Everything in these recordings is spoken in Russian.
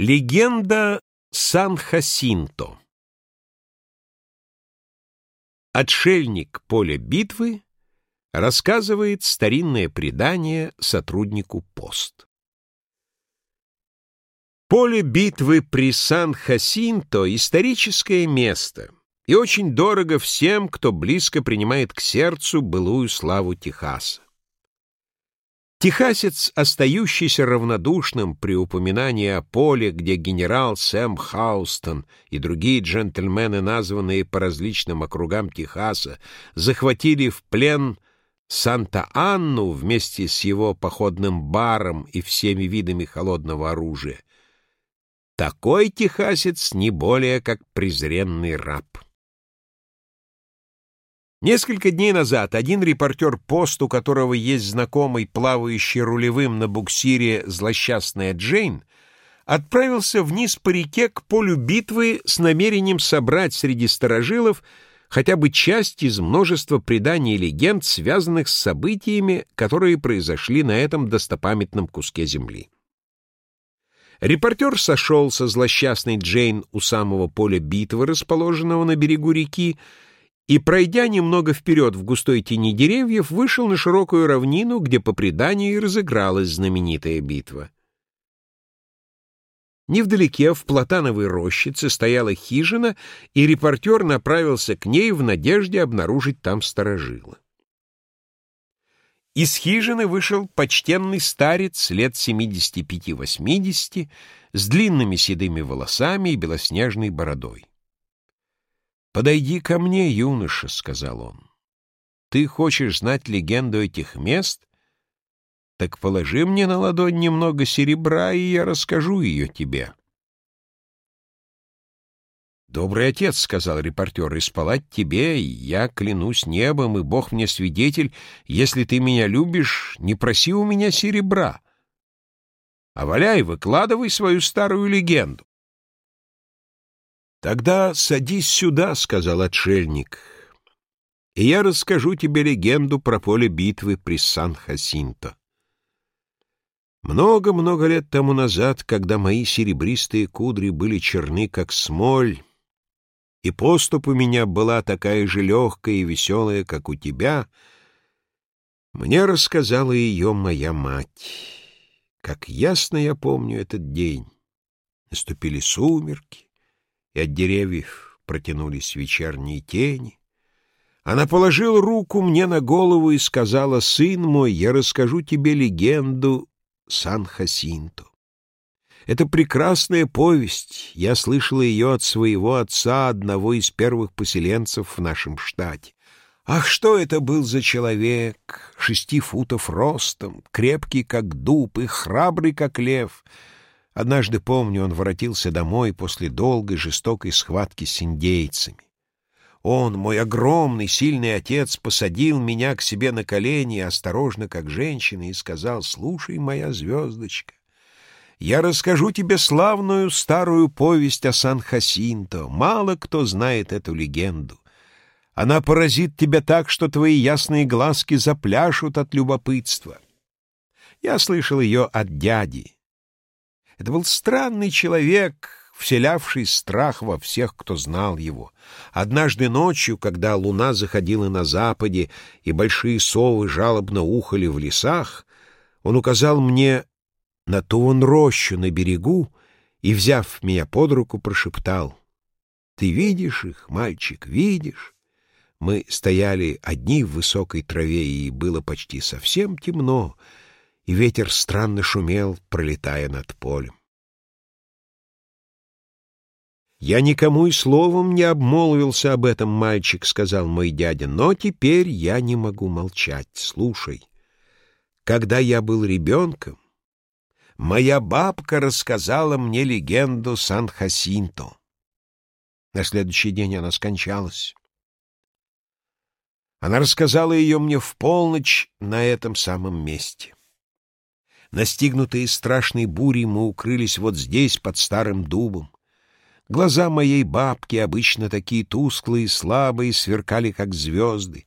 Легенда Сан-Хасинто Отшельник поля битвы рассказывает старинное предание сотруднику пост. Поле битвы при Сан-Хасинто — историческое место и очень дорого всем, кто близко принимает к сердцу былую славу Техаса. Техасец, остающийся равнодушным при упоминании о поле, где генерал Сэм Хаустон и другие джентльмены, названные по различным округам Техаса, захватили в плен Санта-Анну вместе с его походным баром и всеми видами холодного оружия, такой техасец не более как презренный раб. Несколько дней назад один репортер пост, у которого есть знакомый, плавающий рулевым на буксире злосчастная Джейн, отправился вниз по реке к полю битвы с намерением собрать среди сторожилов хотя бы часть из множества преданий и легенд, связанных с событиями, которые произошли на этом достопамятном куске земли. Репортер сошел со злосчастной Джейн у самого поля битвы, расположенного на берегу реки, и, пройдя немного вперед в густой тени деревьев, вышел на широкую равнину, где по преданию и разыгралась знаменитая битва. Невдалеке, в платановой рощице, стояла хижина, и репортер направился к ней в надежде обнаружить там сторожила. Из хижины вышел почтенный старец лет 75-80 с длинными седыми волосами и белоснежной бородой. «Подойди ко мне, юноша», — сказал он. «Ты хочешь знать легенду этих мест? Так положи мне на ладонь немного серебра, и я расскажу ее тебе». «Добрый отец», — сказал репортер, — «и спалать тебе, я клянусь небом, и Бог мне свидетель, если ты меня любишь, не проси у меня серебра, а валяй, выкладывай свою старую легенду». «Тогда садись сюда», — сказал отшельник, — «и я расскажу тебе легенду про поле битвы при Сан-Хасинто. Много-много лет тому назад, когда мои серебристые кудри были черны, как смоль, и поступ у меня была такая же легкая и веселая, как у тебя, мне рассказала ее моя мать. Как ясно я помню этот день. Наступили сумерки, и от деревьев протянулись вечерние тени. Она положила руку мне на голову и сказала, «Сын мой, я расскажу тебе легенду Сан-Хасинто. Это прекрасная повесть, я слышала ее от своего отца, одного из первых поселенцев в нашем штате. Ах, что это был за человек, шести футов ростом, крепкий, как дуб, и храбрый, как лев — Однажды, помню, он воротился домой после долгой жестокой схватки с индейцами. Он, мой огромный, сильный отец, посадил меня к себе на колени, осторожно, как женщина, и сказал, «Слушай, моя звездочка, я расскажу тебе славную старую повесть о Сан-Хасинто. Мало кто знает эту легенду. Она поразит тебя так, что твои ясные глазки запляшут от любопытства. Я слышал ее от дяди». Это был странный человек, вселявший страх во всех, кто знал его. Однажды ночью, когда луна заходила на западе и большие совы жалобно ухали в лесах, он указал мне на ту вон рощу на берегу и, взяв меня под руку, прошептал. «Ты видишь их, мальчик, видишь?» Мы стояли одни в высокой траве, и было почти совсем темно, — и ветер странно шумел, пролетая над полем. «Я никому и словом не обмолвился об этом, мальчик», — сказал мой дядя, — «но теперь я не могу молчать. Слушай, когда я был ребенком, моя бабка рассказала мне легенду Сан-Хасинто. На следующий день она скончалась. Она рассказала ее мне в полночь на этом самом месте. Настигнутые страшной бурей, мы укрылись вот здесь, под старым дубом. Глаза моей бабки, обычно такие тусклые и слабые, сверкали, как звезды.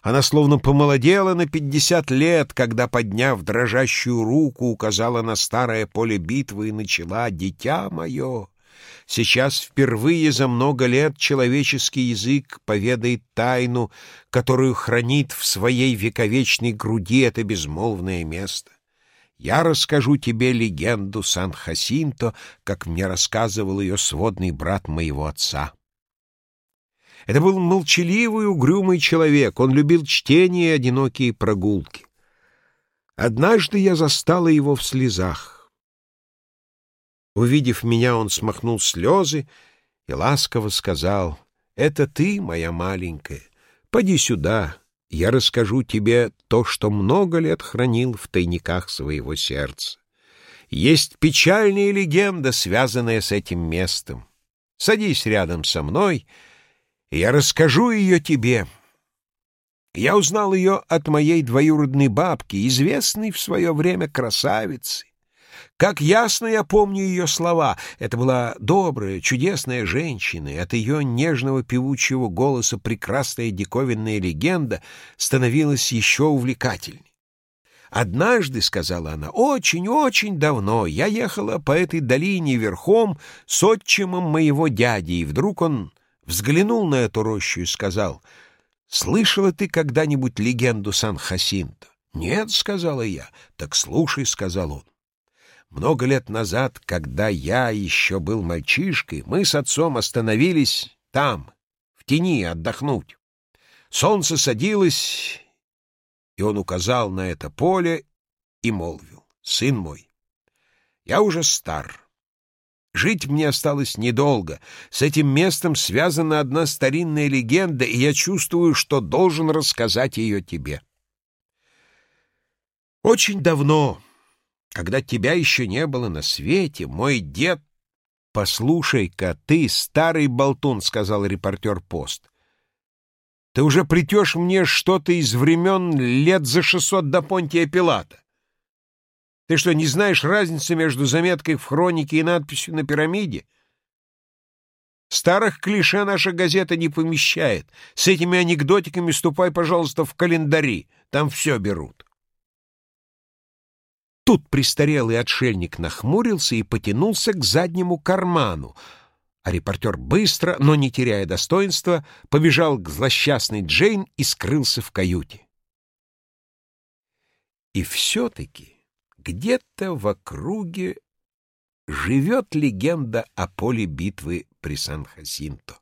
Она словно помолодела на пятьдесят лет, когда, подняв дрожащую руку, указала на старое поле битвы и начала «Дитя мое!» Сейчас впервые за много лет человеческий язык поведает тайну, которую хранит в своей вековечной груди это безмолвное место. Я расскажу тебе легенду Сан-Хасинто, как мне рассказывал ее сводный брат моего отца. Это был молчаливый, угрюмый человек, он любил чтение и одинокие прогулки. Однажды я застала его в слезах. Увидев меня, он смахнул слезы и ласково сказал, «Это ты, моя маленькая, поди сюда, я расскажу тебе то, что много лет хранил в тайниках своего сердца. Есть печальная легенда, связанная с этим местом. Садись рядом со мной, и я расскажу ее тебе». Я узнал ее от моей двоюродной бабки, известной в свое время красавицы. Как ясно я помню ее слова. Это была добрая, чудесная женщина, и от ее нежного певучего голоса прекрасная диковинная легенда становилась еще увлекательней. «Однажды, — сказала она, — очень-очень давно я ехала по этой долине верхом с отчимом моего дяди, и вдруг он взглянул на эту рощу и сказал, «Слышала ты когда-нибудь легенду Сан-Хасинто?» «Нет», — сказала я. «Так слушай», — сказал он. Много лет назад, когда я еще был мальчишкой, мы с отцом остановились там, в тени, отдохнуть. Солнце садилось, и он указал на это поле и молвил, «Сын мой, я уже стар». Жить мне осталось недолго. С этим местом связана одна старинная легенда, и я чувствую, что должен рассказать ее тебе. Очень давно, когда тебя еще не было на свете, мой дед... — Послушай-ка, ты, старый болтун, — сказал репортер Пост. — Ты уже плетешь мне что-то из времен лет за шестьсот до Понтия Пилата. Ты что, не знаешь разницы между заметкой в хронике и надписью на пирамиде? Старых клише наша газета не помещает. С этими анекдотиками ступай, пожалуйста, в календари. Там все берут. Тут престарелый отшельник нахмурился и потянулся к заднему карману, а репортер быстро, но не теряя достоинства, побежал к злосчастной Джейн и скрылся в каюте. И все-таки где-то в округе живет легенда о поле битвы при Сан-Хасинто.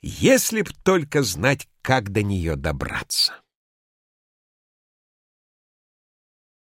Если б только знать, как до нее добраться.